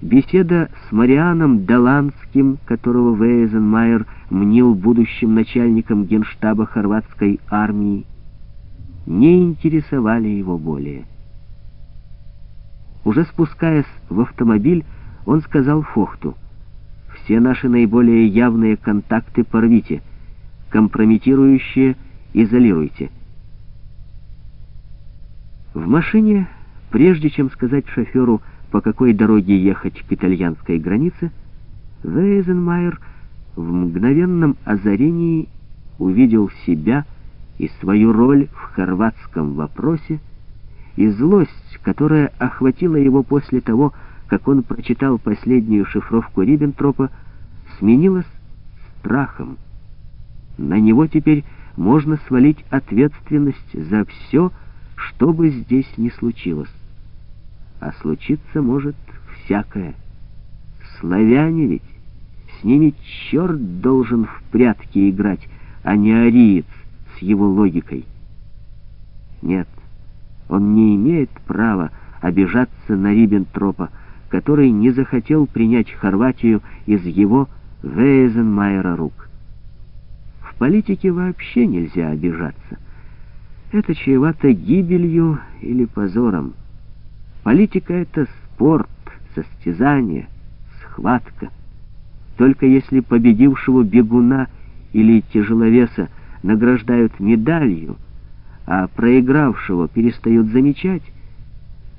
беседа с Марианом Даланским, которого Вейзенмайер мнил будущим начальником генштаба хорватской армии, не интересовали его более. Уже спускаясь в автомобиль, он сказал Фохту, «Все наши наиболее явные контакты порвите, компрометирующие изолируйте». В машине, прежде чем сказать шоферу, по какой дороге ехать к итальянской границе, Вейзенмайер в мгновенном озарении увидел себя и свою роль в хорватском вопросе, и злость, которая охватила его после того, как он прочитал последнюю шифровку Риббентропа, сменилась страхом. На него теперь можно свалить ответственность за все, что бы здесь ни случилось. А случиться может всякое. Славяне ведь, с ними черт должен в прятки играть, а не ариец с его логикой. Нет, он не имеет права обижаться на Риббентропа, который не захотел принять Хорватию из его Вейзенмайера рук. В политике вообще нельзя обижаться. Это чревато гибелью или позором. Политика — это спорт, состязание, схватка. Только если победившего бегуна или тяжеловеса награждают медалью, а проигравшего перестают замечать,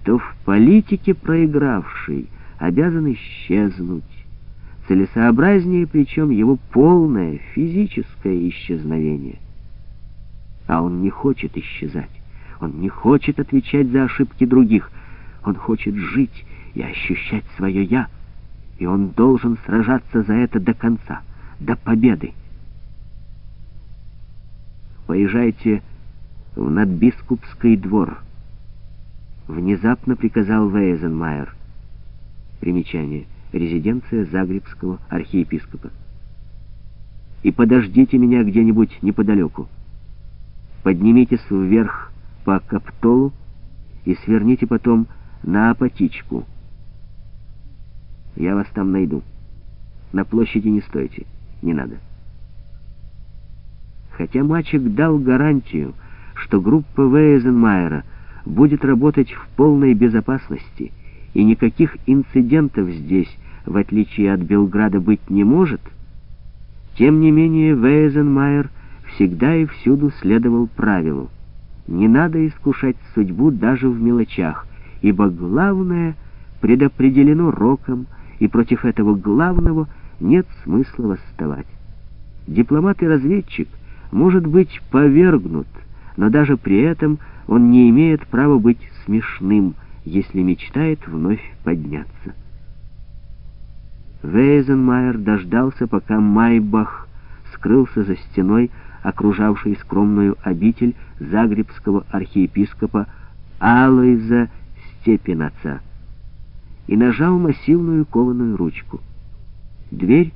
то в политике проигравший обязан исчезнуть. Целесообразнее, причем его полное физическое исчезновение. А он не хочет исчезать. Он не хочет отвечать за ошибки других. Он хочет жить и ощущать свое «я». И он должен сражаться за это до конца, до победы. Поезжайте в надбискупский двор. Внезапно приказал Вейзенмайер. Примечание. Резиденция Загребского архиепископа. И подождите меня где-нибудь неподалеку. Поднимитесь вверх по Каптолу и сверните потом на Апатичку. Я вас там найду. На площади не стойте. Не надо. Хотя мальчик дал гарантию, что группа Вейзенмайера будет работать в полной безопасности, и никаких инцидентов здесь, в отличие от Белграда, быть не может, тем не менее Вейзенмайер всегда и всюду следовал правилу. Не надо искушать судьбу даже в мелочах, ибо главное предопределено роком, и против этого главного нет смысла восставать. Дипломат и разведчик может быть повергнут, но даже при этом он не имеет права быть смешным, если мечтает вновь подняться. Вейзенмайер дождался, пока Майбах скрылся за стеной, окружавшей скромную обитель загребского архиепископа Алоиза Степенаца, и нажал массивную кованую ручку. Дверь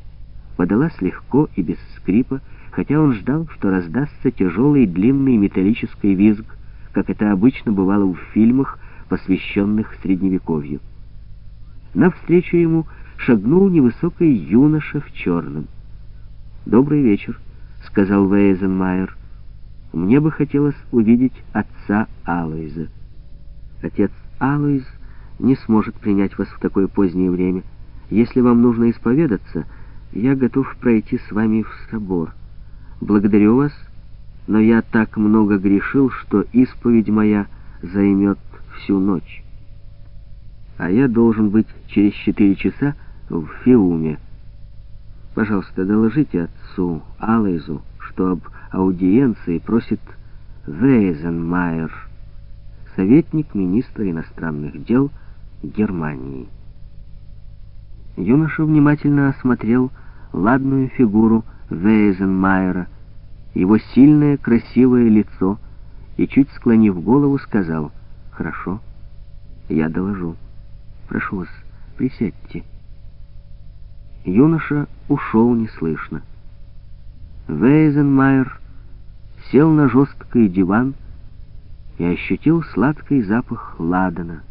подалась легко и без скрипа, хотя он ждал, что раздастся тяжелый длинный металлический визг, как это обычно бывало в фильмах, посвященных Средневековью. Навстречу ему шагнул невысокий юноша в черном. «Добрый вечер», — сказал Вейзенмайер. «Мне бы хотелось увидеть отца Алоиза». «Отец Алоиз не сможет принять вас в такое позднее время. Если вам нужно исповедаться, я готов пройти с вами в собор». Благодарю вас, но я так много грешил, что исповедь моя займет всю ночь. А я должен быть через четыре часа в Фиуме. Пожалуйста, доложите отцу Алайзу, что об аудиенции просит Вейзенмайер, советник министра иностранных дел Германии. Юноша внимательно осмотрел ладную фигуру Вейзенмайера, его сильное красивое лицо, и, чуть склонив голову, сказал, «Хорошо, я доложу. Прошу вас, присядьте». Юноша ушел неслышно. Вейзенмайер сел на жесткий диван и ощутил сладкий запах ладана —